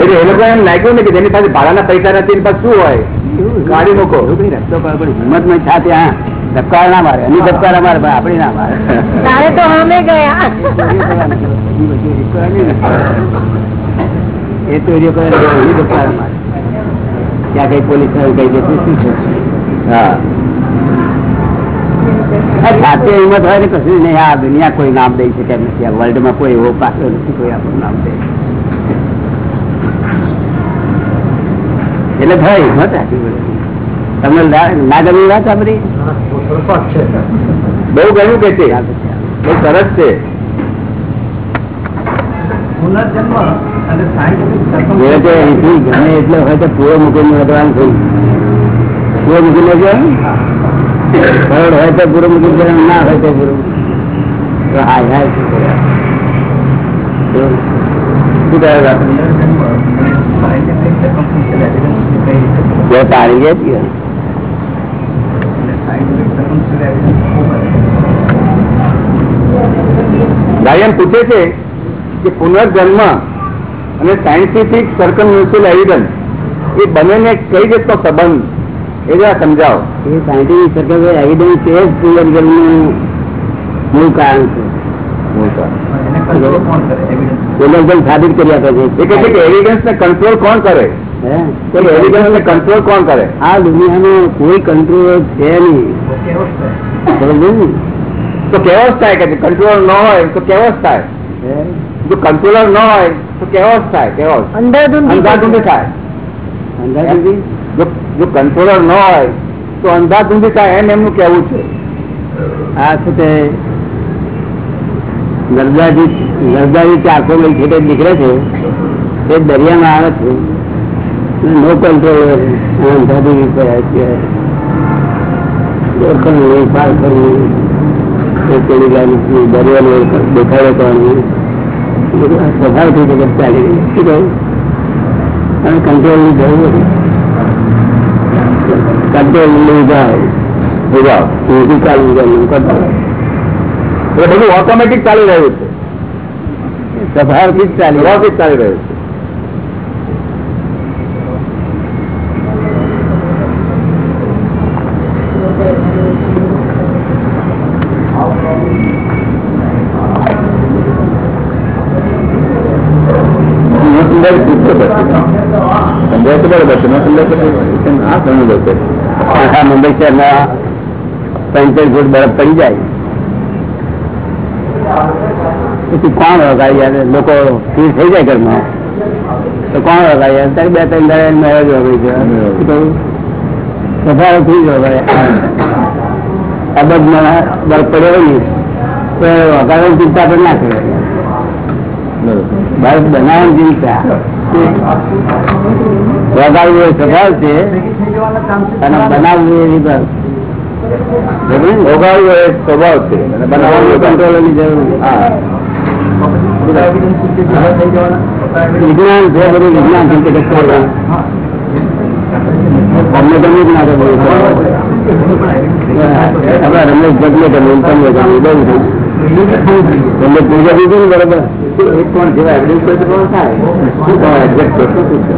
એટલે એ લોકો એમ લાગ્યું ને કે જેની પાસે ભાડાના પૈસા નથી પાસે શું હોય? ગાડી મૂકો. હિંમતમાં છાતી હા ધબકાર ના મારે. એની ધબકાર અમારે પણ આપણી ના મારે. તારે તો અમે ગયા. એ તો એરિયો કરે એની ધબકાર અમારે ત્યાં કઈ પોલીસ કઈ જતું શું છે? હા. છાતી હિંમત હોય ને કશું નહીં. આ દુનિયા કોઈ નામ દઈ શકે નથી. આ વર્લ્ડમાં કોઈ એવો પાછો નથી, કોઈ આપણું નામ દે એટલે ભાઈ હિંમત તમને ના ગમી વાત બધી બહુ ગયું કે છે? બહુ સરસ છે. પુનર્જન્મ એટલે હોય તો પૂરો મૂકીને વધવાનું થયું પૂરો મૂકીને જાય કરોડ હોય તો દેવાનું ના હોય તો ગુરુ હાય પૂછે છે કે પુનર્જન્મ અને સાયન્ટિફિક સર્કમન્યુશિયલ એવિડન્સ એ બંનેને કઈ રીતનો સંબંધ? એ સમજાવો. એ સાયન્ટિફિક સર્કલ એવિડન્સ એ જ પુનર્જન્મનું મૂળ કારણ છે. સાબિત કરી આપે છે કે એવિડન્સ ને કંટ્રોલ કોણ કરે? એવિડન્સ ને કંટ્રોલ કોણ કરે? આ દુનિયાનો કોઈ કંટ્રોલ છે નહીં. તો કેવો જ થાય કે કંટ્રોલ ન હોય તો કેવો જ થાય જો કંટ્રોલર ન હોય તો કેવો જ થાય કેવો? અંધાધૂંધી અંધાધૂંધી થાય. અંદાજે જો કંટ્રોલર ન હોય, તો અંધાધૂંધી થાય એમ એમનું કેવું છે. આ છે તે ગરદાજી ગરદાજી ચારસો મહિલ છે નીકળે છે? એ દરિયામાં આવે છે. નો કંટ્રોલ અંધાધૂંધી થયા છે. પાર કરવું પેલી ગાડી શું કંટ્રોલની જરૂર કંટ્રોલ લઈ જાય. ચાલુ કરવું કંટ્રોલ એ બધું ઓટોમેટિક ચાલી રહ્યું છે. સ્વભાવથી જ ચાલી રહ્યું. ચાલી રહ્યું છે સુંદર પૂછતો સમજાય તો બરોબર છે ન સમજાય તો આ સમજો છે આખા મુંબઈ શહેરના પંચર ફૂટ બરફ પડી જાય. પછી કોણ વગાડી જાય લોકો ફીર થઈ જાય ઘરમાં. તો કોણ વગાડી જાય ત્યારે બે ત્રણ દાડા મેરેજ વગાડી જાય સફારો ફીર વગાડે. અબજ અબજમાં બરફ પડ્યો હોય ને, તો વગાડવાની ચિંતા પણ ના કરે. બરફ બનાવવાની ચિંતા. વગાડવું એ સ્વભાવ છે. અને બનાવવું એ વિભાગ ભોગાડવું એ સ્વભાવ છે. અને બનાવવાનું બનાવવાનું કંટ્રોલ કંટ્રોલની જરૂર હા. વિજ્ઞાન છે બધું વિજ્ઞાન અમને ગમે જ ના ગમે. આપડા રમેશ જગલે ગમે તમને ગમે બહુ ગમે તમને પૂજા દીધી ને બરાબર? કોણ જેવા તો થાય શું કહો એક્ઝેક્ટ તો શું પૂછે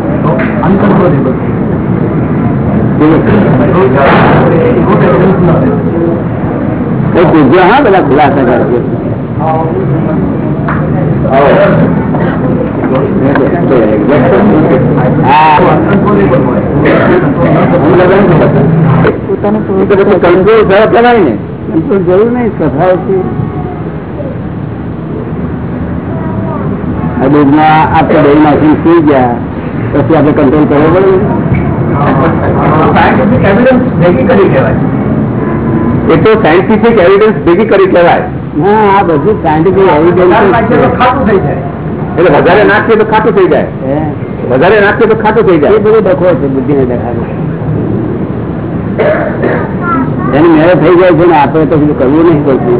કઈ હા બધા ખુલાસા કરજો કંટ્રોલ સરસ કરાય ને જરૂર નહીં સ્વભાવથી આ દૂધમાં આપણે દહીં નાખીને સુઈ ગયા પછી આપણે કંટ્રોલ કરવો પડે એ તો સાયન્ટિફિક એવિડન્સ ભેગી કરી કહેવાય ના આ બધું સાયન્ટિફિક એવિડન્સ એટલે વધારે નાખીએ તો ખાતું થઈ જાય વધારે નાખીએ તો ખાતું થઈ એ જાય બધું ડખો છે બુદ્ધિને દેખાડે એની મેળે થઈ જાય છે ને આપણે તો બધું કરવું નહીં પડતું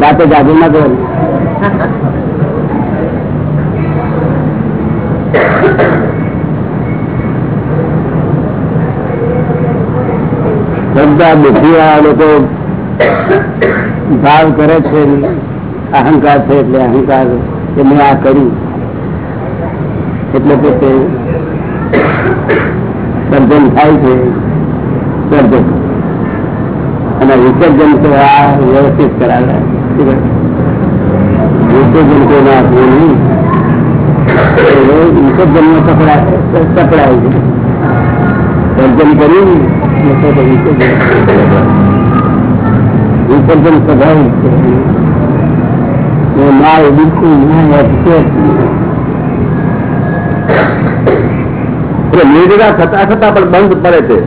રાતે જાગુ ના કરો બધા બુદ્ધિ વાળા લોકો ભાવ કરે છે, અહંકાર છે એટલે અહંકાર કે મેં આ કર્યું. એટલે પોતે સર્જન થાય છે, સર્જન. અને વિસર્જન તો આ વ્યવસ્થિત કરાવે. શું કહે? વિસર્જન કોઈને આપવું નહીં. વિસર્જનમાં પકડાય પકડાય છે. સર્જન કર્યું ને પોતે વિસર્જન છે બિલકુલ નિર્જરા થતા થતા પણ બંધ પડે છે.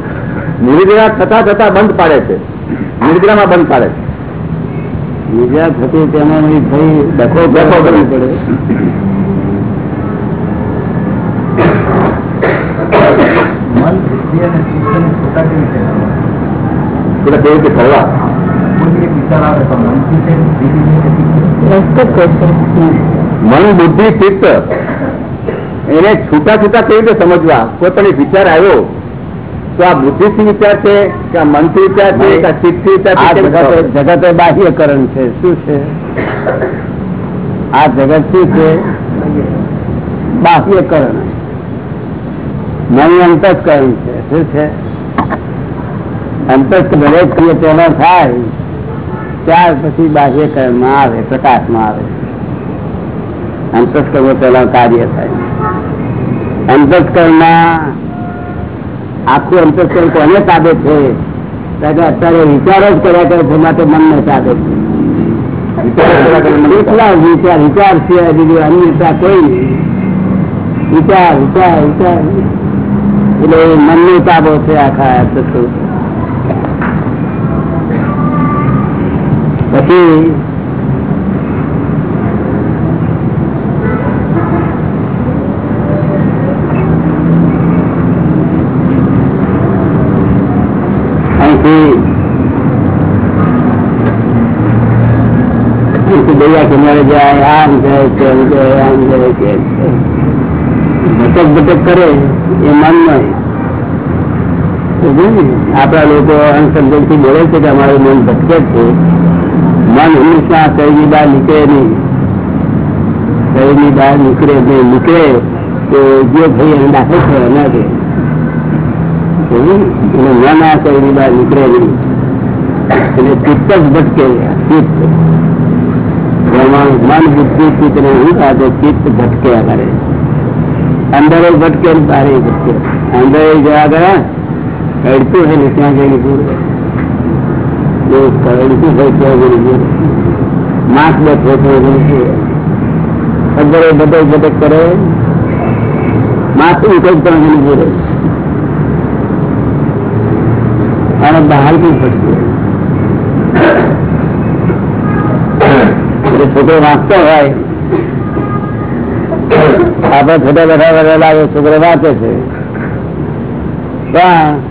નિર્જરા થતા થતા બંધ પાડે છે. નિર્જરામાં બંધ પાડે છે. નિર્જા થતી તેમાં થઈ ડખો ડખો કરવી પડે. That's the question. મન બુદ્ધિ ચિત્ત એને છૂટા છૂટા કેવી રીતે સમજવા? કોઈ પણ વિચાર આવ્યો તો આ બુદ્ધિથી વિચાર છે કે આ મનથી વિચાર છે કે આ ચિત્તથી વિચાર છે? જગત એ બાહ્યકરણ છે. શું છે? આ જગત શું છે? બાહ્યકરણ. મન અંતસ્કરણ છે. શું છે? અંતસ્ક ભલે ક્રિય તેમાં થાય. ત્યાર પછી બાહ્યકરણમાં આવે, પ્રકાશમાં આવે. અંતસ્કર્મ પેલા કાર્ય થાય. અંતસ્કર્મમાં આખું અંતસ્કર્મ કોને તાબે છે? અત્યારે વિચારો જ કર્યા કરે છે માટે મનને તાબે છે. એટલા વિચાર વિચાર સિવાય બીજું અન્યતા કોઈ વિચાર વિચાર વિચાર. એટલે મનનો તાબો છે આખા અંતસ્કરણ પછી દરિયા આમ જાય છે ભટક ભટક કરે, એ મન નહીં આપણા લોકો અણસમજણથી બોલે છે કે અમારું મન ભટકે છે. મન હંમેશા શરીરની બહાર નીકળે નહીં. શરીરની બહાર નીકળે નહીં નીકળે તો જે ભાઈ એને દાખલ થયો ના છે મન આ શરીરની બહાર નીકળે નહીં. એટલે ચિત્ત જ ભટકે ચિત્ત. મન બુદ્ધિ ચિત્ત ને હું આજે ચિત્ત ભટક્યા કરે અંદર ભટકે બારે ભટકે. અંદર જવા ગયા કડતું હોય ને ત્યાં જઈને પૂરું એવું કડતું હોય ત્યાં જઈને પૂરું અને બહાર બી એટલે છોકરો વાંચતો હોય. આપડે છોટા બધા બેઠા લાગે, છોકરો વાંચે છે. પણ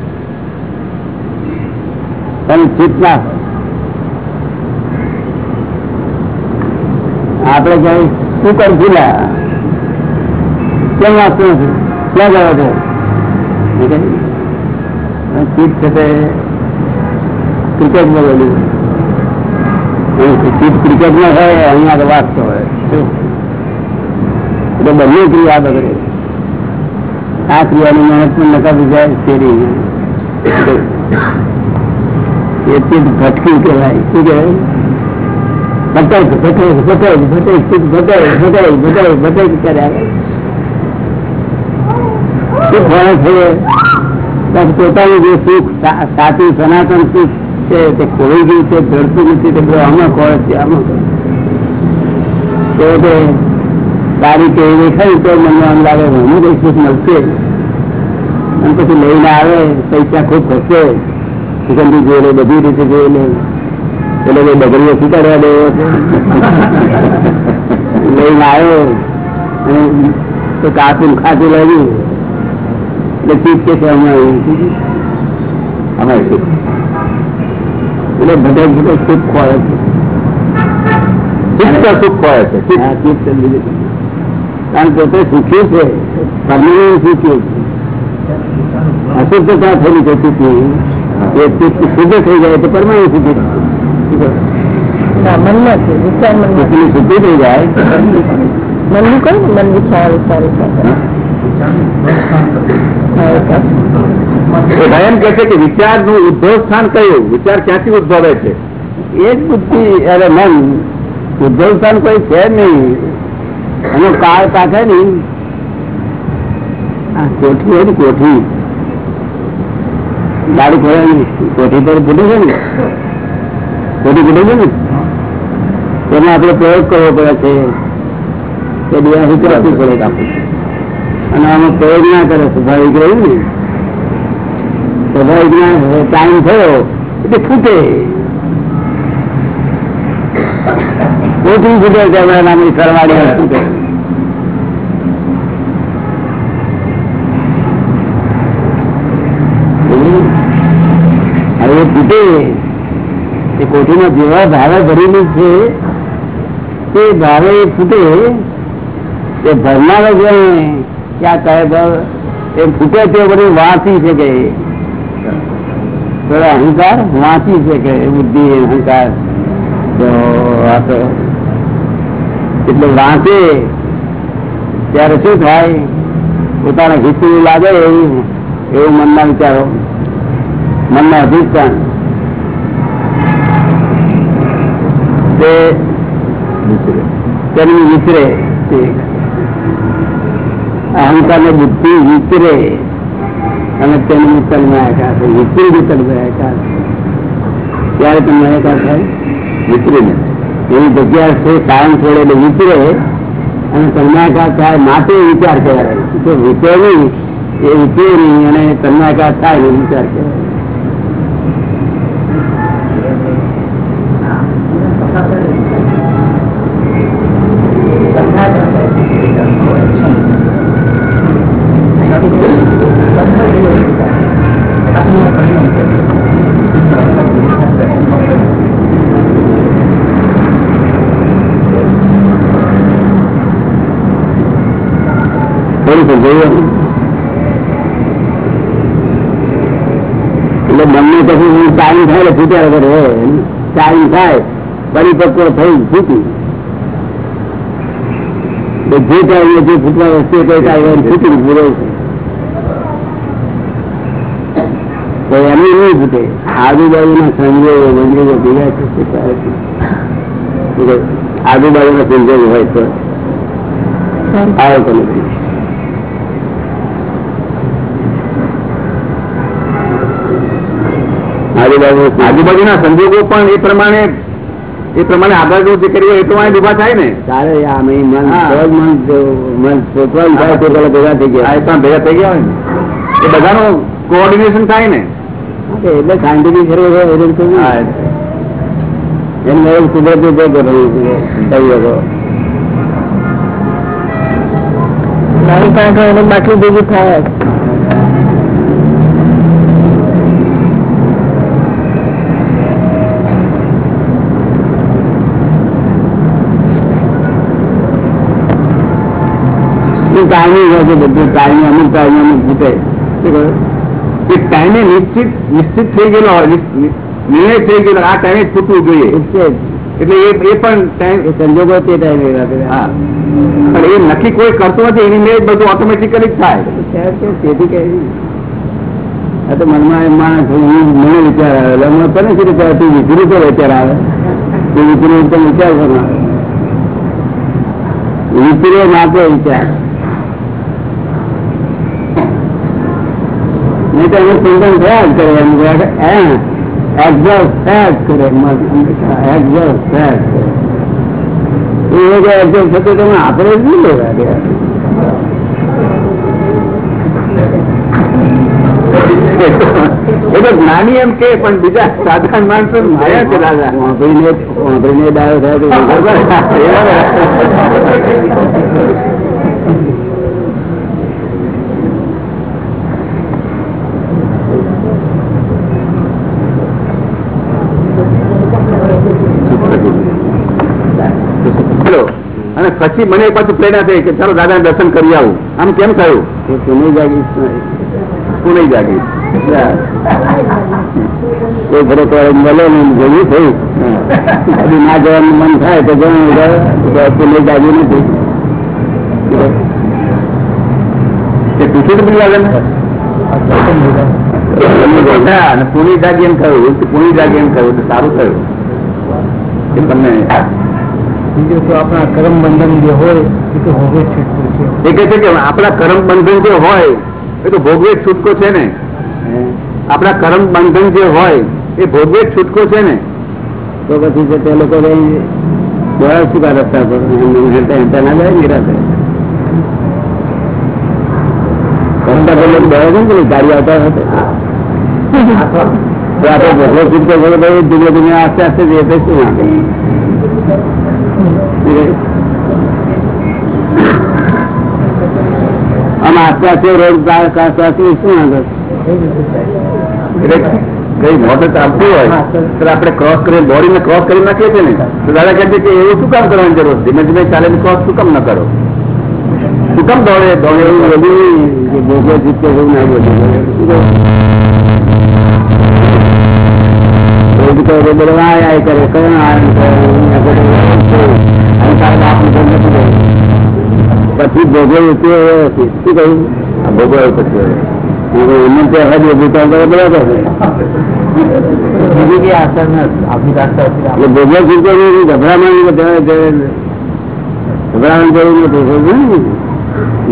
પણ ચિત્ત. ના. આપણે કઈ શું કર ભૂલા કેમ વાંચતું નથી ક્યાં ગયો છે ચિત્ત છે તે ક્રિકેટ બોલેલું ચિત્ત ક્રિકેટમાં હોય, અહીંયા વાંચતો હોય. એટલે બંને ક્રિયા બગડે આ ક્રિયાની મહેનત પણ નકામી જાય, શેરી. એ ચિત્ત ભટકી કહેવાય શું કહેવાય ભટક ભટક ભટક ભટક ચિત્ત ભટક ભટક ભટક ભટક કર્યા સુખ ભણે છે પણ પોતાનું જે સુખ સા- સાચું સનાતન સુખ છે તે ખોઈ ગયું છે જડતું નથી તે બધું આમાં ખોળે છે આમાં ખોળે. તો તે સારી કે દેખાય તો મને આમ લાગે મને કઈ સુખ મળશે અને પછી લઈને આવે પૈસા ખૂબ ખર્ચે સુગંધી જોઈ લે બધી રીતે જોઈ લે એટલે કઈ બગડીઓ સ્વીકારવા દે. લઈને આવ્યો અને તો કાચું ખાતું લાગ્યું. એટલે ચીજ કે છે અમે અમારે એટલે ભટક ભટક સુખ ખોળે છે. સુખ ખોળે છે. કારણ કે સુખ્યું છે. પરમાનન્ટ સુખી છે. અશુદ્ધતા થયેલી છે ચિત્તની એ ચિત્ત શુદ્ધ થઈ જાય તો પરમાણુ સુખી થાય. મનમાંથી વિચાર મનમાં કેટલી શુદ્ધિ થઈ જાય મનનું કહ્યું ને મન વિચાર વિચાર વિચાર કરે. હા, એ તો. એ ભાઈ એમ કે છે કે વિચારનું ઉદ્ભવ સ્થાન કયું વિચાર ક્યાંથી ઉદ્ભવે છે એ જ બુદ્ધિ અરે મન ઉદ્ભવ સ્થાન કોઈ છે જ નહીં એનો કાળ પાછળ ને આ કોઠી હોય ને કોઠી દારૂ ખોરાવી કોઠી પર ફૂટી છે ને? કોઠી ફૂટી છે ને? તેમાં આપણે પ્રયોગ કરવો પડે છે. તે દિવસ ઉતરતું પડે આપણે. અને આમાં પ્રયોગ ના કરે સ્વાભાવિક રહ્યું ને. સ્વાભાવિક ના ટાઈમ થયો એટલે ફૂટે. કોઠી ફૂટે છે નામની સરવાળી ફૂટે હવે એ ફૂટે એ જેવા ભાવે ભરેલું છે, તે ભાવે ફૂટે, તે ભરનારો છે ક્યાં કહે ભાવ એ ફૂટે તે બધું વાંચી શકે. થોડા અહંકાર વાંચી શકે બુદ્ધિ અહંકાર. એટલે વાંચે, ત્યારે શું થાય? પોતાના હિતું લાગે એવું એવું મનના વિચારો. મનના અધિષ્ઠાન તે. અહંકાર ને બુદ્ધિ વિચરે અને તેનું છે વિચરી તન્માયાકાર ત્યારે તન્માયાકાર થાય? વિચરીને એવી જગ્યા છે, કાયમ છોડે એટલે વિચરે અને તન્માકાર થાય માટે વિચાર કહેવાય. તો વિચરે નહીં એ વિચરે નહીં અને તન્માકાર થાય એ વિચાર કહેવાય. થોડું સમજાયું એટલે બંને પછી ટાઈમ થાય એટલે ફૂટ્યા વગર હોય. ટાઈમ થાય પરિપક્વ થઈ ફૂટી. જે ટાઈમે જે ફૂટવા વસ્તુ કોઈ ટાઈમ ફૂટી પૂરો તો એનું નહીં ફૂટે. આજુબાજુના સંજોગો બંજોગો ભેગા છે. તે. આજુબાજુના સંજોગો હોય તો. આવો તો નથી આજુબાજુ આજુબાજુના સંજોગો પણ એ પ્રમાણે એ પ્રમાણે આગળ જો જે કર્યું એ પ્રમાણે ઊભા થાય ને? તારે આ મન મન મન સોચવાનું થાય તો પેલા ભેગા થઈ ગયા. પણ ભેગા થઈ ગયા હોય ને? એ બધાનું કોઓર્ડિનેશન થાય ને? એટલે શાંતિથી એમને એવું કુદરતી રીતે કરવું શકો મારી પાસે એને ભેગી થાય જ. એ ટાઈમિંગ હોય છે બધું ટાઈમ અમુક ટાઈમ અમુક જીતે એ ટાઈમે નિશ્ચિત નિશ્ચિત થઈ ગયેલો હોય નિર્ણય થઈ ગયેલો આ ટાઈમે છૂટવું જોઈએ. એટલે એ એ પણ ટાઈમ સંજોગો તે ટાઈમે હા. પણ એ નક્કી કોઈ કરતો નથી એની મેં બધું ઓટોમેટિકલી જ થાય. કે તેથી કહે આ તો મનમાં એમ માણસ મને વિચાર આવે. મને તને શું વિચાર તું વિચરી તો વિચાર આવે? તું વિચરી તો વિચાર કરો. વિચરે માપે વિચાર. નહીં તો એને ચિંતન થયા જ કરવાનું એમ એક્ઝોસ્ટ થયા જ કરે એક્ઝોસ્ટ થયા જ કરે. એ જો એક્ઝોસ્ટ થતો તમે આપણે જ નહીં લેવા દે. એ તો જ્ઞાની એમ કે પણ બીજા સાધારણ માણસો માયા છે દાદા. વાંભળીને વાંભળીને ડાયો થાય તો ચલો અને પછી મને પાછું પ્રેરણા થઈ કે ચાલો દાદા દર્શન કરી આવું. આમ કેમ થયું? પુણે નહીં જાગી કોઈ ફરક મળે ને જોયું થયું. હજી ના જવાનું મન થાય તો જાગી નથી. એ પૂછ્યું જાગી એમ કહ્યું પૂરી જાગી એમ કહ્યું તો સારું થયું. તમને બીજું તો આપણા કર્મ બંધન જે હોય એ તો ભોગવે છૂટકો છે. એ કહે છે કે આપણા કર્મ બંધન જે હોય એ તો ભોગવે છૂટકો છે ને? આપણા કર્મ બંધન જે હોય એ ભોગવે છૂટકો છે ને? તો પછી જે તે લોકો દોડા ચૂકા રસ્તા પર હેઠા હેઠા ના જાય નિરાશે રસ્તા પર લોકો દોડે છે ને પેલી ગાડી આવતા હતા આપણે ભોગવો છૂટકો છે આસ્તે આસ્તે જઈએ શું? આમ આસ્તે રોડ આસ્તે શું આગળ? કઈ ક્રોસ કરી દોડીને ક્રોસ કરી નાખીએ છીએ ને? દાદા કે એવું શું કામ કરવાની જરૂર? ધીમે ધીમે ચાલે ક્રોસ શું કામ ન કરો? શું કામ દોડે? દોડે એવું બધું જે જીતે એવું ના કરે આય કરે નથી ગયું. પછી ભોગવ્યું તે શું કહ્યું? આ પછી એમને હજી કરે બરાબર ભોગવો ગભરામણ ગભરામણ નથી.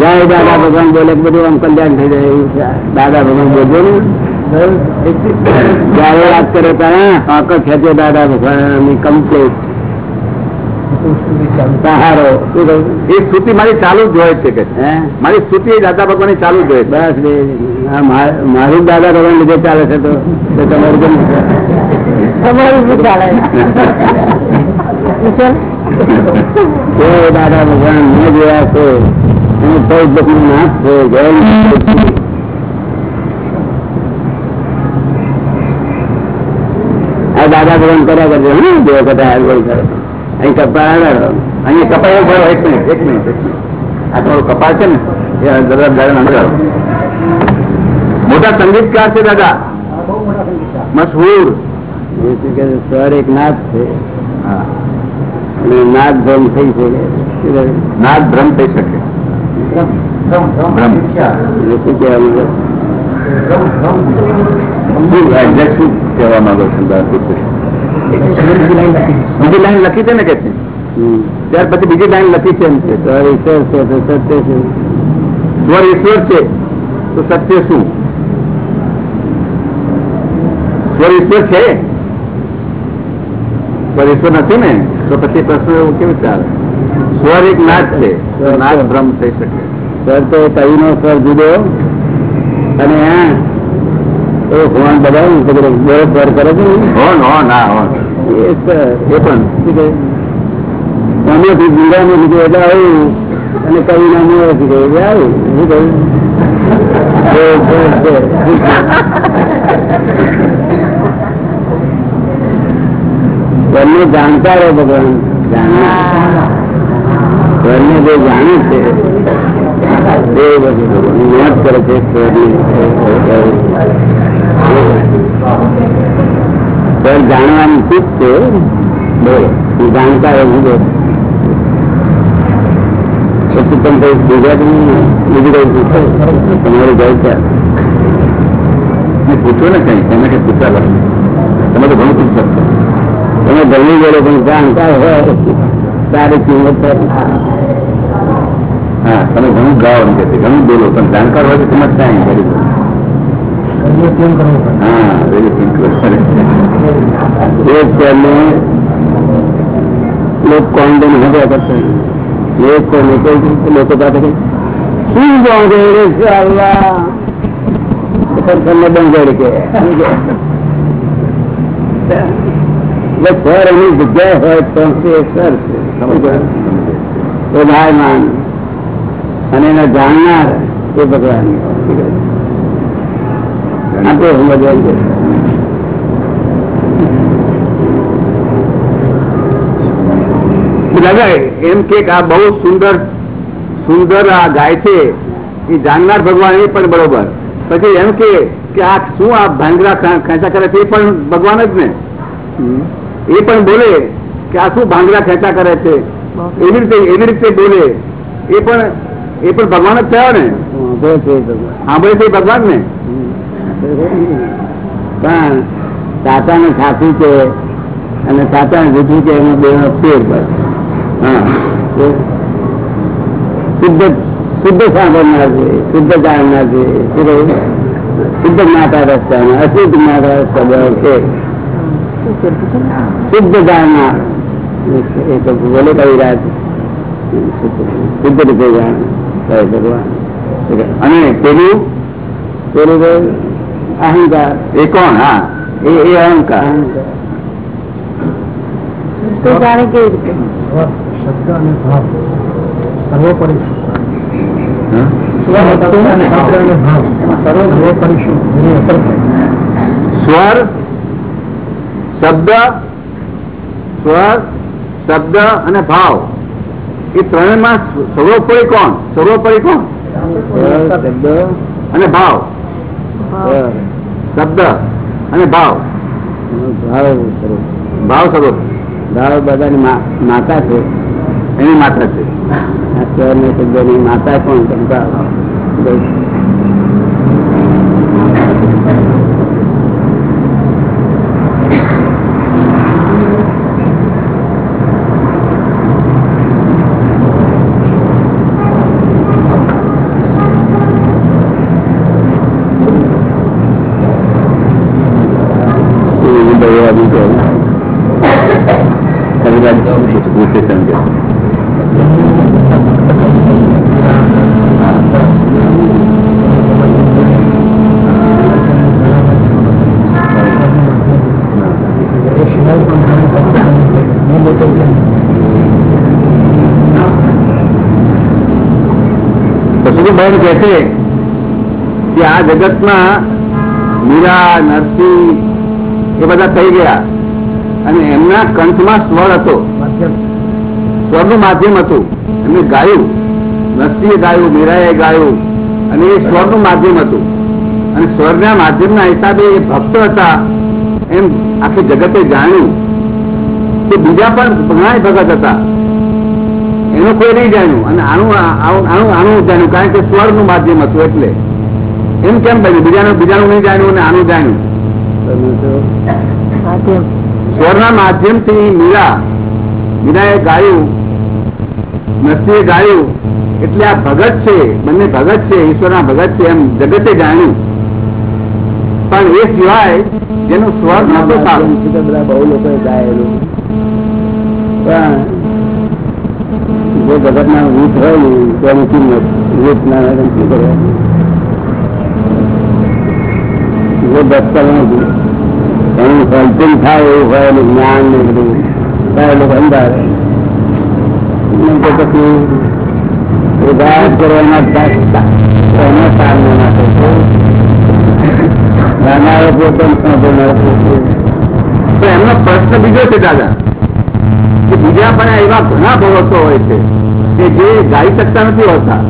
દાદા ભગવાન બોલે બધું આમ કલ્યાણ થઈ જાય દાદા ભગવાન બોલજો ને. જયારે વાત કરે ત્યારે આંખો ખેંચે દાદા ભગવાન કમ્પ્લીટ સહારો. એ સ્તુતિ મારી ચાલુ જ હોય છે કે. મારી સ્તુતિ દાદા ભગવાનની ચાલુ જ હોય બસ મારું દાદા ભગવાન લીધે ચાલે છે તો તમારું કેમ તમારું શું ચાલે? દાદા ભગવાન મેં જોયા છે અને ચૌદ લોકનો નાશ છે જય આ દાદા ભગવાન કર્યા કરજો હા બે વખત અહીં કરે. અહીં કપાય એક મિનિટ એક મિનિટ આ તમારું કપાળ છે ને એ દાદા દાદા અંદર મોટા સંગીતકાર છે દાદા. મશહૂર. સ્વર એક નાથ છે. અને નાથ ભ્રમ થઈ શકે. નાદ ભ્રમ થઈ શકે. ભ્રમ. ભ્રમ. શું કહેવા માંગે? શું exact શું કહેવા માંગો છો દાદા પૂછે બીજી લાઈન લખી છે ને કે છે હમ. ત્યાર પછી બીજી લાઈન લખી છે એમ છે સ્વર ઈશ્વર છે તો સત્ય છે સ્વર ઈશ્વર છે તો સત્ય શું સ્વર ઈશ્વર છે સ્વર ઈશ્વર નથી ને તો પછી પ્રશ્ન એવું કેવું ચાલે સ્વર એક નાદ છે તો નાદ ભ્રમ થઈ શકે સ્વર તો કઈ નો સ્વર જુદો અને આ એ હોર્ન બધાયું ને પેલો બે સ્વર કરે છે ને? હોન હો ના એ પણ. આમાંથી જીરામાં લીધું એટલે આવ્યું અને કવિ નામ નથી કહ્યું એટલે આવ્યું શું કહ્યું તમને. જાણતા રહો ભગવાન. જાણનાર સ્વરને જે જાણે છે એ બધું ભગવાન નોંધ કરે છે સ્વરની સ્વર જાણવાની ચૂક છે બોલો હું જાણતા એવું બોલ પછી તમે કઈ ગુજરાતી બીજું કઈ પૂછો તમારું ઘર છે મેં પૂછ્યું ને કઈ તમે કઈ પૂછ્યા નથી તમે તો ઘણું પૂછ શકશો તમે ભણી ગયેલો પણ જાણતા હોય સારી કિંમત થાય. હા તમે ઘણું ગાઓ એમ કે છે, ઘણું બોલો પણ જાણકાર હોય તો તમે ક્યાં કરી દો કેમ કરવું પડે? હા વેરી સિમ્પલ એ સ્વરને લોક કોન્ડન હવે કરતા એક કો લોકો લોકો પાસે કઈ શું બાંધે રે સાલા તમને બંધ કે. એટલે સર એની જગ્યાએ હોય તો સર એ ભાઈમાન અને એને જાણનાર એ ભગવાન. દાદા, એમ કે આ બહુ સુંદર સુંદર આ ગાય છે, એ જાણનાર ભગવાન એ પણ બરોબર. પછી એમ કે આ શું આ ભાંગરા ખેંચા કરે એ પણ ભગવાન જ ને. એ પણ બોલે કે આ શું ભાંગડા ખેંચા કરે છે? એવી રીતે એવી રીતે બોલે. એ પણ એ પણ ભગવાન જ થયો ને? સાંભળે છે ભગવાન ને? પણ સાચા ને સાચું છે અને સાચા ને જૂઠું છે એમાં બે નો ફેર બસ શુદ્ધ શુદ્ધ સાંભળનાર છે શુદ્ધ જાણનાર છે? શુદ્ધ માતા રસ્તા અશુદ્ધ માતા રસ્તા છે. શુદ્ધ જાણનાર એ તો બોલે કઈ રાત શુદ્ધ રીતે જાણ કહે ભગવાન અને પેલું પેલું તો અહંકાર એ કોણ હા એ એ અહંકાર તો જાણે કેવી રીતે શબ્દ અને ભાવ સર્વોપરી હા? શબ્દ અને ભાવ સર્વોપરી શું એની અસર થાય સ્વર શબ્દ સ્વર શબ્દ અને ભાવ. એ ત્રણેયમાં સર્વોપરી કોણ? સર્વોપરી કોણ? શબ્દ. અને ભાવ. શબ્દ અને ભાવ. ભાવ સ્વરૂપ. ભાવ સ્વરૂપ. ભાવ બધાની મા- માતા છે. એની માતા છે. આ સ્વર ને શબ્દની માતા કોણ? ભાવ. કહે છે કે આ જગતમાં મીરા, નરસિંહ એ બધા થઈ ગયા. અને એમના કંઠમાં સ્વર હતો. સ્વરનું માધ્યમ હતું. એમને ગાયું. નરસિંહે ગાયું, મીરાએ ગાયું. અને એ સ્વરનું માધ્યમ હતું. અને સ્વરના માધ્યમના હિસાબે એ ભક્ત હતા એમ આખી જગતે જાણ્યું. તો બીજા પણ ઘણા ભગત હતા. એનું કોઈ નહીં જાણ્યું. અને આનું આનું આનું જાણ્યું. કારણ કે સ્વરનું માધ્યમ હતું એટલે. એમ કેમ બન્યું? બીજાનું બીજાનું નહીં જાણ્યું અને આનું જાણ્યું. સ્વરના માધ્યમથી મીરા મીરાએ ગાયું. નરસિંહે ગાયું. એટલે આ ભગત છે. બંને ભગત છે. ઈશ્વરના ભગત છે એમ જગતે જાણ્યું. પણ એ સિવાય જેનું સ્વર નતો સારું. બહુ લોકો ગાયેલું. પણ જે જગત ના હોય ને તેની કિંમત રૂપ ના? જે દસ્તર નથી એનું કલ્પન થાય એવું હોય એનું જ્ઞાન ને બધું અંધારે પછી એ ગાયબ એના નાખે છે ગાનારો પોતે એમનો પ્રશ્ન બીજો છે દાદા કે બીજા પણ એવા ઘણા ભરોસો હોય છે કે જે ગાઈ શકતા નથી હોતા.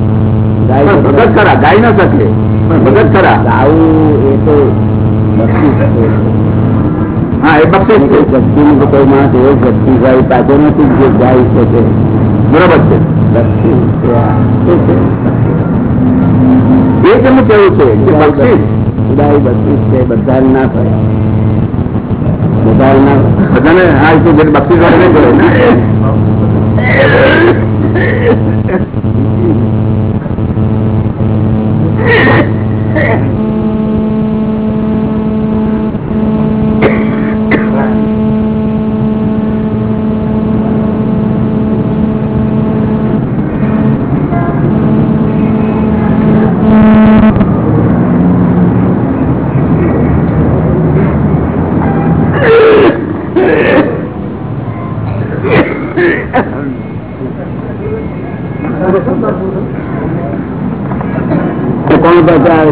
ભગત ખરા ગાઈ ન શકે. પણ ભગત ખરા. ગાવું એ તો હા એ બક્ષિસ છે ભક્તિનું તો કોઈ માણસ એવો ભક્તિ ગાય પાછો નથી જે ગાઈ શકે. બરોબર છે. ભક્તિ? એ કેમનું કેવું છે કે બક્ષિસ ગાય ભક્તિ છે બધા ના થાય. ના બધાને હા એ તો જે બક્ષિસ વાળા નહીં કરે ને.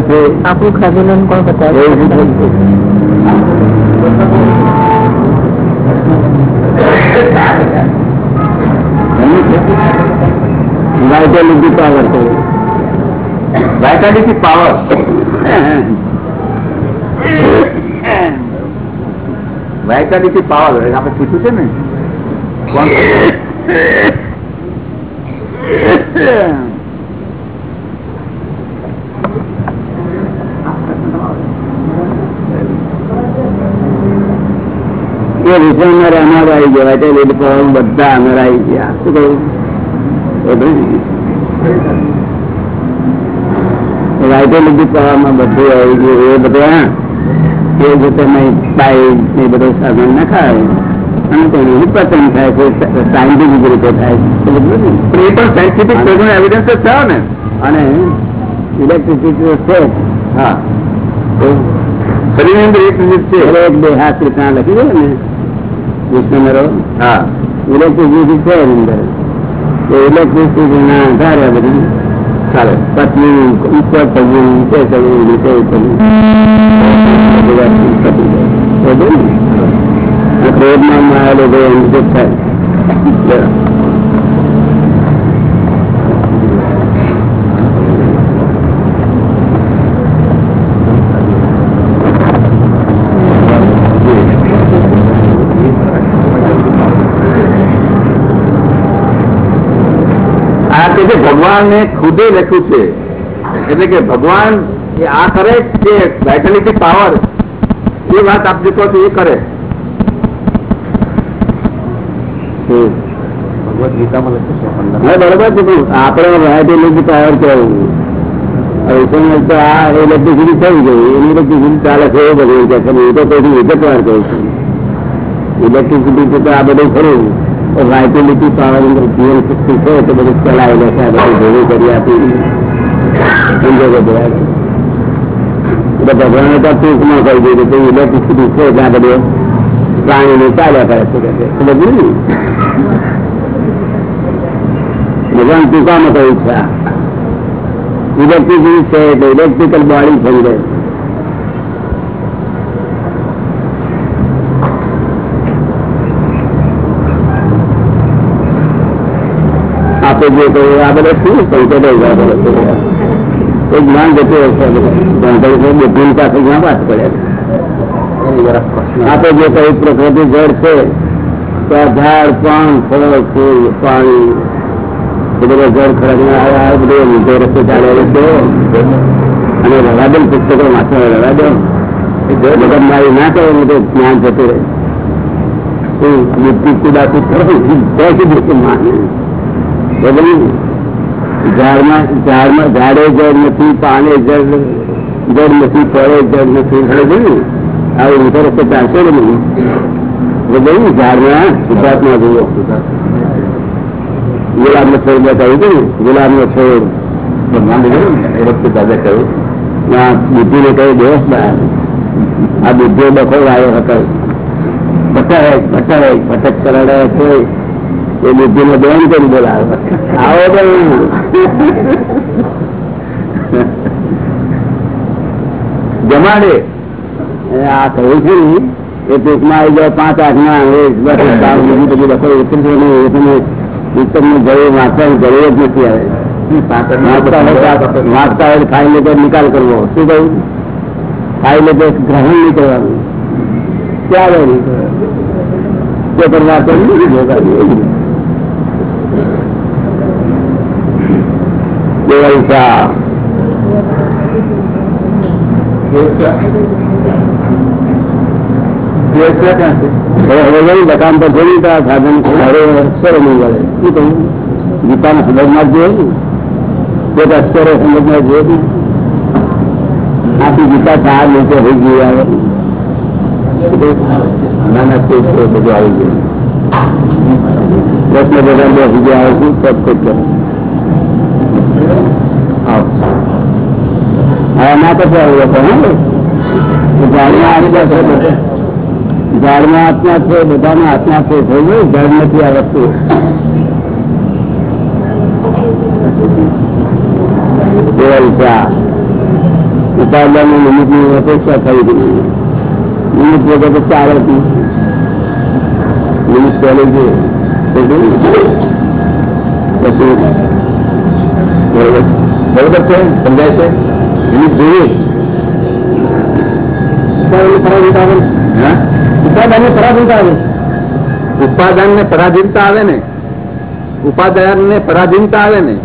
છે. આપણું ખાધેલું કોણ બતાવે? લીધી power vitality power vitality power આપણે પૂછ્યું છે ને કોણ એ વિષયમાં અમાર આવી ગયા છે લીડ પાવર બધા અમાર આવી ગયા. શું કહ્યું વાઇટેલિટી પાવરમાં બધું આવી ગયું. એ બધા એ જો તમે બાઈક ને બધો સામાન નખાય અને તેની પસંદ થાય છે સાયન્ટિફિક રીતે થાય. છે સમજ્યું ને? પણ એ પણ સાયન્ટિફિક એવિડન્સ જ થયો ને. અને ઇલેક્ટ્રિસિટી છે હા. તો શરીરની અંદર એક મિનિટ છે. એટલે એક બે હાથ રીતના લખી દે ને. હા. ઇલેક્ટ્રિસિટી છે એની અંદર. તો ઇલેક્ટ્રિસિટી ના આધારે બધું ચાલે. પત્ની ઉપર થવું નીચે થવું રીતે થવું પ્રયત્નમાં આવેલો ભાઈ જે. થાય. આ કે ભગવાને ખુદે લખ્યું છે. એટલે કે ભગવાન એ આ કરે કે વાઇટાલિટી પાવર એ વાત આપ જે કહો છો એ કરે. ભગવદ ગીતામાં લખ્યું છે બરોબર છે પણ આપણે લીધી પાવર કેવું હવે તો આ ઇલેક્ટ્રિસિટી થઈ ગઈ. એની ઇલેક્ટ્રિસિટી ચાલે છે બધું કે તો કોઈ વિગતવાર કહું છું. ઇલેક્ટ્રિસિટી તો આ બધું ખરું. વાઇટિલિટી પાવર અંદર જીવન શક્તિ છે તો બધું ચલાવી લેશે, આ બધું ભેગું કરી આપી. બધા એટલે ભગવાને તો ટૂંકમાં કહી દીધું કે ઇલેક્ટ્રિસિટી છે ત્યાં બધું. પ્રાણીને ચાલ્યા કરે છે છે. ભગવાન ટૂંકામાં કહ્યું છે ઇલેક્ટ્રિસિટી છે એટલે ઇલેક્ટ્રિકલ બોડી સમજે આપણે જે કહ્યું આ બધા શું સંકેતો એ જ્ઞાન જતું હશે બુદ્ધિ પાસે જ્ઞાન વાત પડે. આપે જે કહ્યું પ્રકૃતિ જળ છે ઝાડ, પાન, ફળ, ફૂલ, પાણી બધા જળ ખરા આ બધું લીધે રસ્તે ચાલે છે. અને રવાદન પુસ્તકો વાંચો રવા દો. એ જળ વગર મારી ના કરે તો જ્ઞાન જતું રહે. બુદ્ધિ કુદાકુદ કરો ત્યાં સુધી માને. બધું ઝાડમાં ઝાડમાં ઝાડે જળ નથી પાને જળ જળ નથી ફળે જળ નથી. આવું ઊંધો રસ્તે ચાલશે ને બધું ઝાડમાં ગુજરાતમાં જોયો ગુલાબ નો છોડ બતાવ્યું હતું ગુલાબ નો છોડ. એ વખતે દાદા કહ્યું. આ બુદ્ધિ ને કહ્યું બહાર આ બુદ્ધિ ડખો આવ્યો હતો. ભટક ભટક ભટક કરાડે કોઈ એ બુદ્ધિ ને બેન કરી બોલાવે આવો બેન જમાડે એ આ કહ્યું છે ને એ ટૂંકમાં આવી જાય પાંચ આઠમાં એ બસ કામ બીજું બધું લખો ઉતરશે નહીં એ તમે ઉત્તરની જરૂર વાંચવાની જરૂર જ નથી આવે વાંચતા હોય તો વાંચતા હોય તો ખાઈ લે તો નિકાલ કરવો શું કહ્યું ખાઈ લે તો ગ્રહણ નહીં કરવાનું ત્યારે નહીં કરવાનું પેપર વાંચવાનું નહીં હવે હવે પર જોઈ તો સાધન અક્ષરો નહીં વળે. શું કહ્યું ગીતાને સમજમાં જ જોઈએ ને એક અક્ષરો સમજમાં ને આખી ગીતા ચાર લોકો થઈ ગઈ આવે. નાના સ્ટેજ બધું આવી ગયું. પ્રશ્ન બધા બે હજી આવે શું સબ કોઈ ના પછી આવું લોકો હા ઝાડમાં આત્મા છે બધા. ઝાડમાં આત્મા છે બધામાં આત્મા છે થઈ ગયું ઝાડ નથી આ વસ્તુ કેવલ ચા ઉપાદાન નિમિત્તની અપેક્ષા થઈ ગઈ નિમિત્ત વગર તો ચાલે જ નહીં. નિમિત્ત ચાલે છે પછી બરોબર છે? સમજાય છે? એની જોઈએ. ઉપાદાન ને પરાધીનતા આવે ને. ઉપાદાન ને પરાધીનતા આવે ને.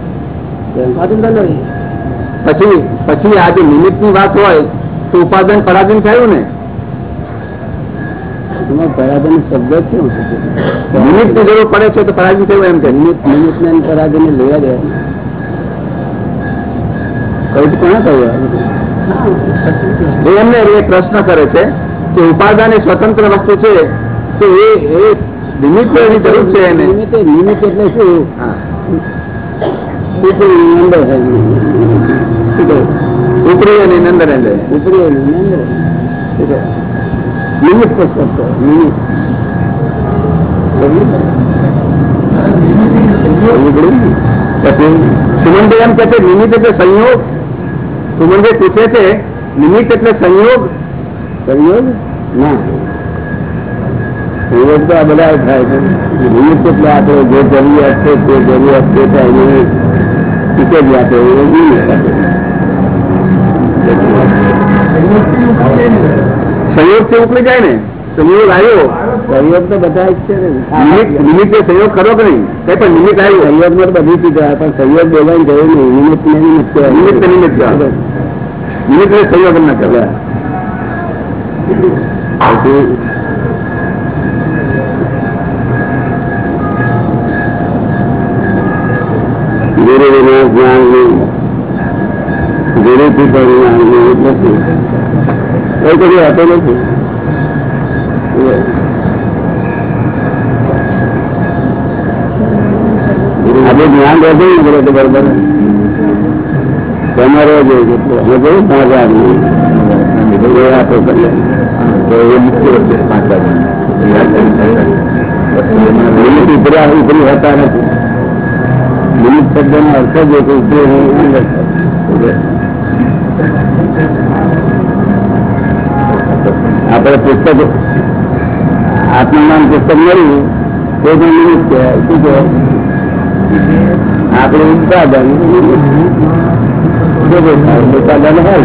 પછી પછી આ જે નિમિત્તની વાત હોય તો ઉપાદાન પરાધીન થયું ને? પરાધીન શબ્દ કેવું છે? નિમિત્તની જરૂર પડે છે તો પરાધીન થયું એમ કે? નિમિત્ત નિમિત્ત ને પરાધીન લેવા દે કઈ કોને કહ્યું એમને એ પ્રશ્ન કરે છે કે ઉપાદાન એ સ્વતંત્ર વસ્તુ છે તો એ એ નિમિત્ત એની જરૂર છે એને. નિમિત્ત નિમિત્ત એટલે શું? ઉપરી અને અંદર અંદર ઉપરી શું કહ્યું? નિમિત્ત શબ્દ નિમિત્ત પછી એમ કે નિમિત્ત એટલે સંયોગ. સુમનભાઈ પૂછે છે નિમિત્ત એટલે સંયોગ? સંયોગ? ના. સંયોગ તો આ બધા થાય છે. નિમિત્ત એટલે આપણે જે જરૂરિયાત છે, તે જરૂરિયાત તે થાય એને શીખેલી આપે એ નિમિત્ત આપે. સંયોગથી ઉપડી જાય ને? સંયોગ આવ્યો સંયોગ તો બધા જ છે ને. નિમિત્ત નિમિત્તે સંયોગ ખરો કે નહીં? કઈ પણ નિમિત્ત આવ્યો સંયોગમાં તો બધી ચીજો આવે પણ સંયોગ બોલવાની જરૂર નહીં. નિમિત્ત ને નિમિત્ત કહેવાય. નિમિત્ત ને નિમિત્ત કહેવાય. નિમિત્ત એટલે સંયોગ જ ના કહેવાય. પછી ગુરુ વિના જ્ઞાન નહીં ગુરુથી પણ જ્ઞાન નહીં એટલે શું એ કદી હતો નથી. આપણે જ્ઞાન રહેતું ને કરે તો બરોબર તમારે જોઈએ અમે જોયું પાંચ આદમી આપો કરીએ તો એ મુખ્ય વસ્તુ છે પાંચ વાગ્યાની. એ યાદ કરી શકાય. નિમિત્ત ઉપરા ઉપરી હોતા નથી નિમિત્ત શબ્દ નો અર્થ જ એ કે ઉપરી નહીં અંદર છે. આપણે પુસ્તક આત્માનું પુસ્તક મળ્યું તે જ નિમિત્ત કહેવાય. શું કહેવાય આપણે ઉત્પાદન. ઉત્પાદન હોય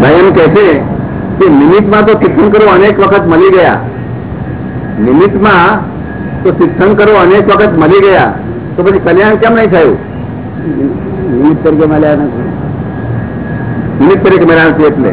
ભાઈ એમ કે છે કે નિમિત્તમાં તો તીર્થંકરો અનેક વખત મળી ગયા. નિમિત્તમાં તો તીર્થંકરો અનેક વખત મળી ગયા. તો પછી કલ્યાણ કેમ નહીં થયું? નિમિત્ત તરીકે મળ્યા નથી. નિમિત્ત તરીકે મળ્યા નથી એટલે.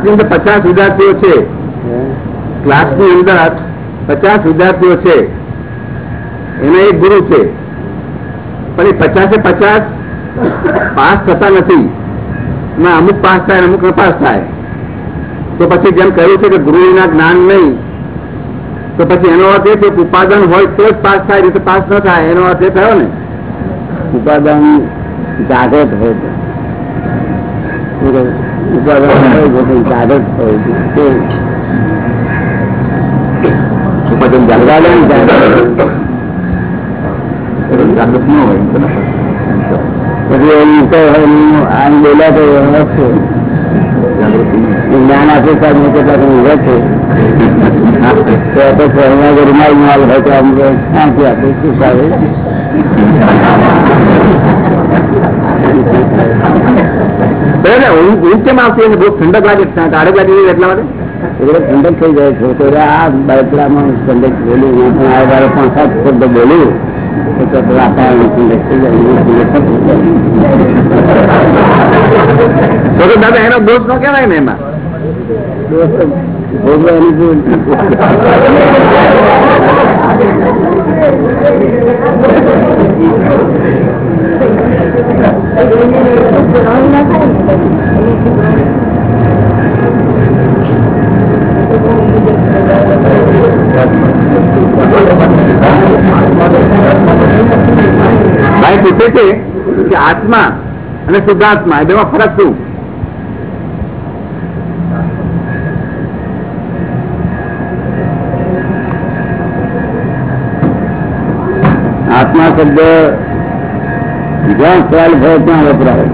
ક્લાસની અંદર પચાસ વિદ્યાર્થીઓ છે. ક્લાસની અંદર પચાસ વિદ્યાર્થીઓ છે. એના એક ગુરુ છે. પણ એ પચાસે પચાસ પાસ થતા નથી. એમાં અમુક પાસ થાય અમુક નપાસ થાય. તો પછી જેમ કહ્યું છે કે ગુરુના જ્ઞાન નહીં, તો પછી એનો અર્થ એ કે ઉપાદન હોય તો જ પાસ થાય, નહીં તો પાસ ન થાય. એનો અર્થ એ થયો ને. ઉપાદાન જાગૃત હોય. જાગૃત ન હોય પછી એમ જ્ઞાન આપે છે તો માલ હોય તો આપે શું એને ઊંઘ ઊંઘ કેમ આવતી હશે? બહુ ઠંડક લાગે તારે લાગી એટલા માટે? એટલે ઠંડક થઈ જાય છે. તો આ બાળકડામાં ઠંડક બોલ્યું હું પણ આ વારે પણ સાત શબ્દ બોલ્યું તો વાતાવરણ ઠંડક થઈ જાય. તો દાદા એનો દોષ નો કહેવાય ને એમાં? દોસ્તો ભોગવવાની છે કે આત્મા અને શુદ્ધાત્મા એ બેમાં ફરક શું? આત્મા શબ્દ જ્યાં ખ્યાલ ભય ત્યાં વપરાય.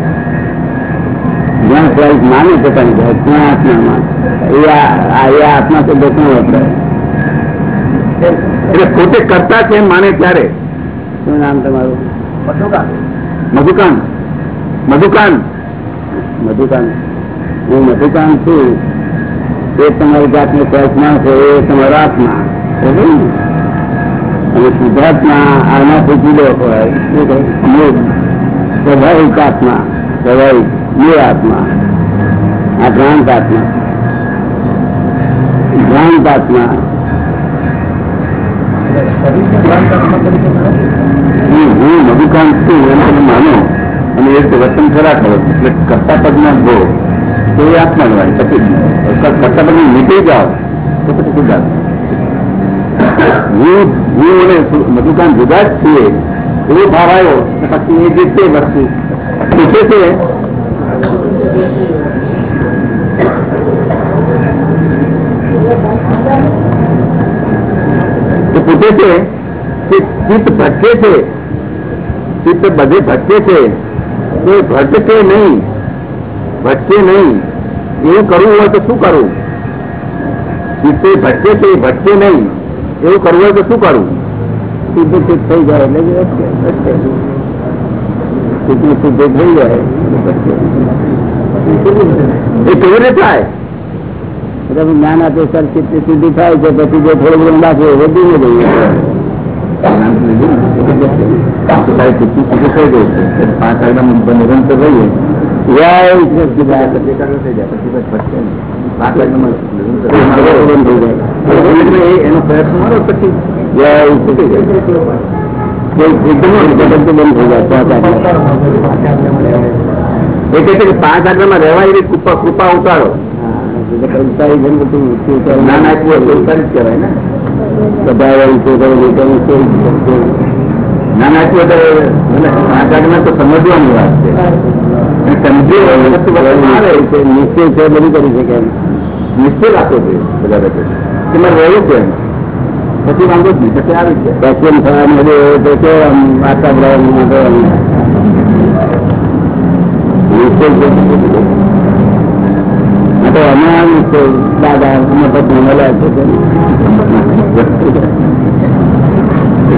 જ્યાં ખ્યાલ માને પોતાની ભય ત્યાં આત્મામાં એ આત્મા શબ્દ ક્યાં વપરાય? એટલે પોતે કરતા છે માને ત્યારે. શું નામ તમારું? મધુકાન મધુકાન મધુકાન હું મધુકાન છું. એ તમારી જાતની કલ્પના છે એ તમારો આત્મા? સ્વાભાવિક આત્મા, સ્વાભાવિક બે આત્મા. આ ભ્રાંત આત્મા. ભ્રાંત આત્મા. હું મધુકાંત છું એમ માનો. અને એ રીતે વર્તન ખરા કરો એટલે કરતા ના ભો તો એ આત્મા ગણાય પછી નીકળી જાઓ, તો પછી શુદ્ધાત્મા. હું હું અને સુ- મધુકાન જુદા જ છીએ એવો ભાવ આવ્યો તો પછી એ રીતે વસ્તુ પૂછે છે તો પૂછે છે કે ચિત્ત ભટકે છે ચિત્ત બધે ભટકે છે તો એ ભટકે નહીં ભટકે નહીં એવું કરવું હોય તો શું કરવું ચિત્તે ભટકે છે એ ભટકે નહીં એવું કરવું હોય તો શું કરવું? શુદ્ધ ચિત્ત થઈ જાય એટલે થઈ જાય. એ કેવી રીતે થાય? જ્ઞાન આપે સર ચિત્ત શુદ્ધિ થાય છે પછી જે થોડું ઘણું લાગે વધી સાહેબ થઈ ગયું છે. પાંચ આગળ નિરંતર રહીએ જય કૃષ્ણ. એનો પ્રયત્ન મારો પાંચ આજ્ઞા. એ કહે છે કે પાંચ આગળમાં રહેવા એવી કૃપા ઉતારો ઉતારી જેમ બધું ના નાખવું ઉતારી જ કહેવાય ને બધા કરી ના નાખ્યું એટલે આગળમાં તો સમજવાની વાત છે. સમજી આવે દીધું. નિશ્ચય છે બધું કરી શકે નિશ્ચય રાખવો જોઈએ બધા કે મારે રહેવું છે પછી વાંધો જ નહીં પછી આવી છે. પેશન્ટ થવાનું બધું તો કેવું આમ વાતાવરણમાં નિશ્ચય છે. છે, દાદા છે. જ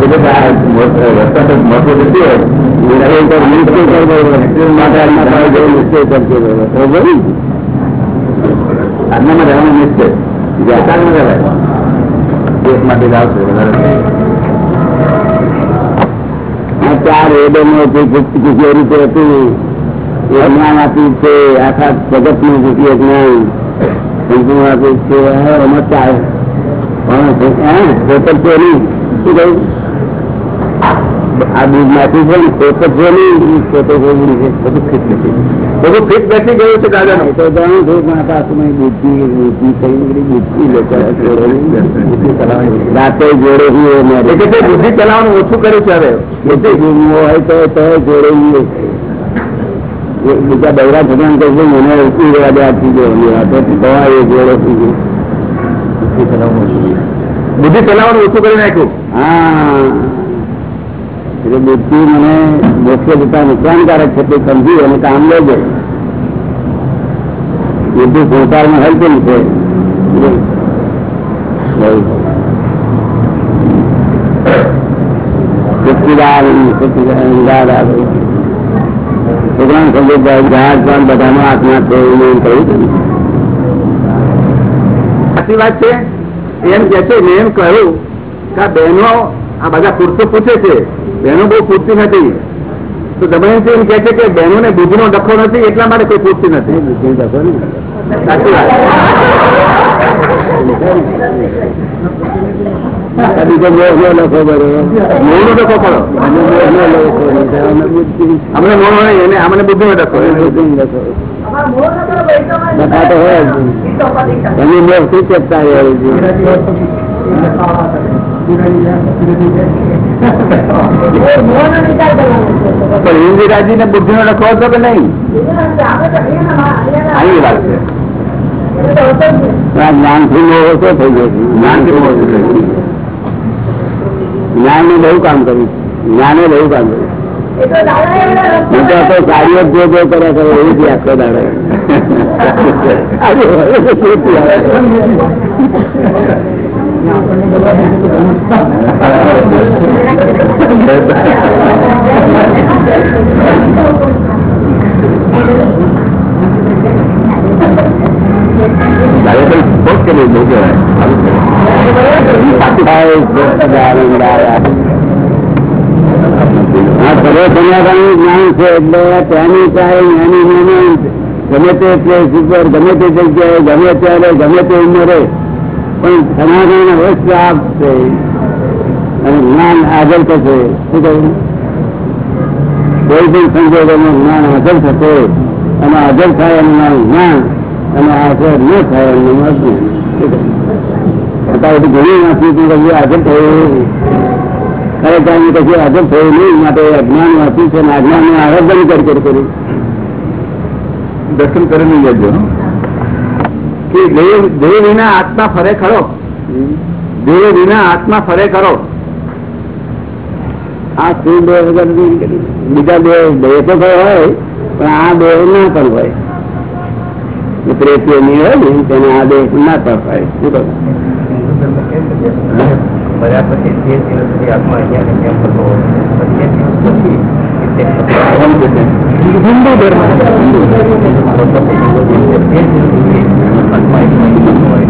ચાર વેદોનો જે ગુપ્ય રીતે હતું એ જ્ઞાન આપ્યું છે, આખા જગતનું ગુપ્ય જ્ઞાન સંપૂર્ણ આપ્યું છે રમત ચાર પણ શું કહ્યું? આ દૂધમાંથી છે ને ખોતર છે નહીં ઈ ખોતર ખોતરી છે બધું ફિટ નથી બધું ફિટ બેસી ગયું છે દાદાનું એ તો જાણું છું પણ આ પાછું બુદ્ધિ બુદ્ધિ થઈ બધી બુદ્ધિ લોકો બુદ્ધિ ચલાવવાની રાતે જોડે હું એ મારે. એ કે છે બુદ્ધિ ચલાવવાનું ઓછું કર્યું છે હવે બુદ્ધિ ગુમવો હોય તો તો જોડે ઈ એ બીજા બૈરા ભગવાન કહે છે મને ઉઠી રહેવા દે આથી જોવાની વાત હતી. તો એ જોડે થઈ ગયું. બુદ્ધિ ચલાવવાનું ઓછું બુદ્ધિ ચલાવવાનું ઓછું કરી નાખ્યું હા એટલે બુદ્ધિ મને મોક્ષે જતા નુકસાનકારક છે, તે સમજી અને કામ લેજે બુદ્ધિ સંસારમાં હેલ્પફુલ છે? છે એવું સાચી વાત છે? એમ કે છે, મેં એમ કહ્યું કે બહેનો આ બધા પુરુષો પૂછે છે. બહેનો બહુ પૂછતી નથી. તો દમયંતી એમ કે છે કે બહેનોને બુદ્ધિનો ડખો નથી એટલા માટે કોઈ પૂછતી નથી. સાચી વાત. લખો મોહનો ડખો પડો. બુદ્ધિ અમને મોહ હોય એને અમને બુદ્ધિ નો તો હોય એની મોહ શું જોઈએ પણ ને બુદ્ધિ નો લખો હતો કે નહીં? વાત છે. જ્ઞાનથી ઓછો થઈ ગયો. જ્ઞાનથી મોહ. જ્ઞાન બહુ કામ કર્યું. જ્ઞાને બહુ કામ કર્યું. કાર્ય જે જો કરે કરે એવું જ આખો દાડો. આજે હવે તો શું થયું? તારે તો બહુ જ કર્યું, બહુ કહેવાય. થાય સચ્ચિદાનંદ આયા. આ સર્વ સનાતનનું જ્ઞાન છે એટલે ત્યાંની ચાહે જ્ઞાની જ્ઞાની ગમે તે પ્લેસ ઉપર ગમે તે જગ્યાએ ગમે ત્યારે ગમે તે ઉંમરે પણ સમાધાન અવશ્ય આપશે અને જ્ઞાન આગળ થશે. શું કહ્યું? કોઈ પણ સંજોગોમાં જ્ઞાન હાજર થશે અને હાજર થાય એનું નામ જ્ઞાન અને હાજર ન થાય એનું અજ્ઞાન. અત્યારે ઘણી વાંચી હતી હાજર થયું ખરેખર એમ કશું હાજર થયું નહીં માટે અજ્ઞાન વાંચ્યું છે અને અજ્ઞાનનું આરાધન કરી કરી કર્યું દર્શન કરીને જજો. કે દેહ વિના આત્મા ફરે ખરો? દેહ વિના આત્મા ફરે ખરો? આ સ્થૂળ દેહ વગર બીજા દેહ દેહ તો કઈ હોય, પણ આ દેહ ના કરવો હોય. જે પ્રેતીઓ ની હોય ને, તેને આ દેહ ના પણ હોય. શું કહું? બધા પછી આત્મા અહીંયા ને ત્યાં પછી એ દિવસ થતો હોય.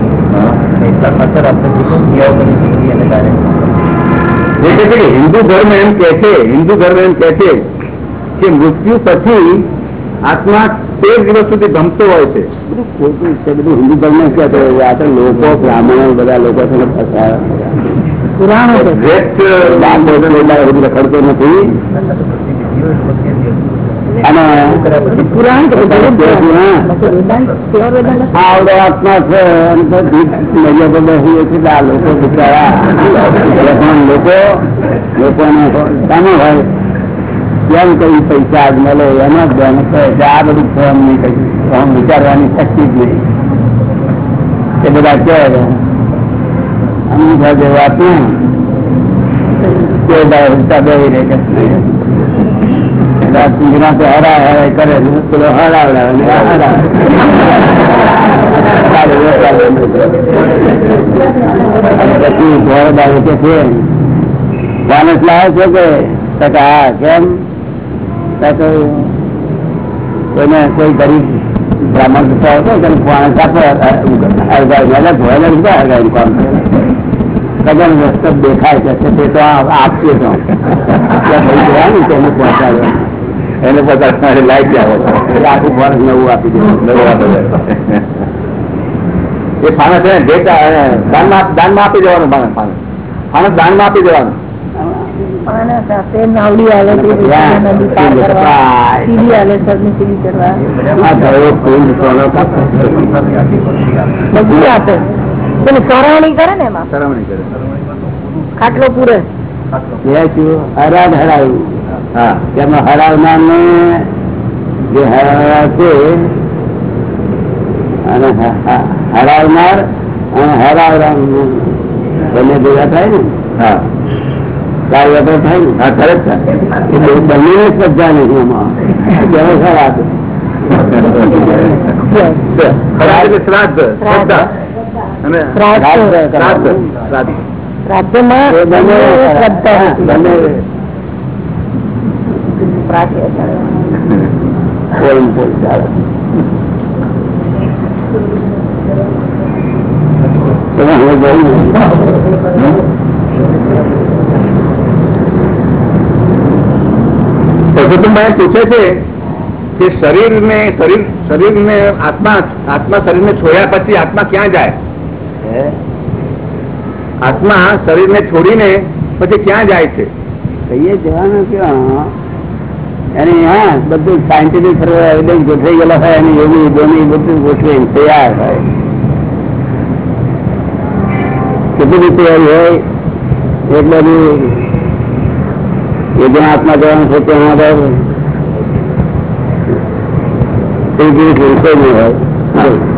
હિન્દુ ધર્મ કે હિન્દુ એમ કે છે હિન્દુ ધર્મ એમ કે છે કે મૃત્યુ પછી આત્મા તેર દિવસ સુધી ગમતો હોય છે બધું ખોટું છે બધું હિન્દુ ધર્મ કહેતો હોય. આ તો લોકો બ્રાહ્મણો બધા લોકો છે પુરાણો બધું રખડતો નથી અને કે આવડો આત્મા છે તો નજર બેસીએ છીએ આ લોકો બિચારા પણ લોકો, લોકોને સામે હોય? કેમ કઈ પૈસા આજ મળે, એનો જ ધ્યાન છે. આ બધું ફોર્મ નહીં કહ્યું ફોર્મ વિચારવાની શક્તિ જ નહીં. એ બધા કહે અમુક જે વાત ને તે બધા હિસાબે રહે કે પિંજરા તો હરા હરા કરે પેલો હરાવડાવે હરાવે. પછી ઘોડો દાડો કે છે. માણસ છે કે કેમ? કોઈને કોઈ ગરીબ બ્રાહ્મણ દેખાય છે, તે તો આપશે તો. ત્યાં ભાઈ ગયા ને તેને પહોંચાડ્યો એને બધા મારી લાઈટ આવે. આખું વર્ષ નવું આપી નવો એ ફાણસ છે ને દાનમાં દાનમાં આપી દેવાનું ફાણસ ફાણસ. ફાણસ દાનમાં આપી દેવાનું. સરવણી કરે ને એમાં? સરવણી કરે. ખાટલો પૂરે. હરાડ હરાયું. તેમાં હરાવનાર ને જે છે અને હરાવનાર અને હરાવનાર બંને ભેગા થાય ને? હા. કાર્ય તો થાય ને? હા ખરે જ છે. એ બે- બંનેને શ્રદ્ધા નથી એમાં. કેવો ખરાબ શ્રાદ્ધ શ્રાદ્ધ. શ્રાદ્ધ. શ્રાદ્ધ બંને શ્રદ્ધા હા, બંને પ્રાચ્ય પોલ પોલ ચાલે તમે હવે જોયું ને? પરસોત્તમભાઈ પૂછે છે કે શરીર ને શરીર શરીર ને આત્મા આત્મા શરીર ને છોડ્યા પછી આત્મા ક્યાં જાય? આત્મા શરીર ને છોડીને પછી ક્યાં જાય છે? કહીએ જવાનું ક્યાં અને હા, બધું સાયન્ટિફિક એવિડન્સ ગોઠવાઈ ગયેલા હોય અને એવી દોની બધું ગોઠવી તૈયાર હોય. કેટલી બધી તૈયારી હોય? એટલે એ જ્યાં જવાનું છે ત્યાં આગળ હોય.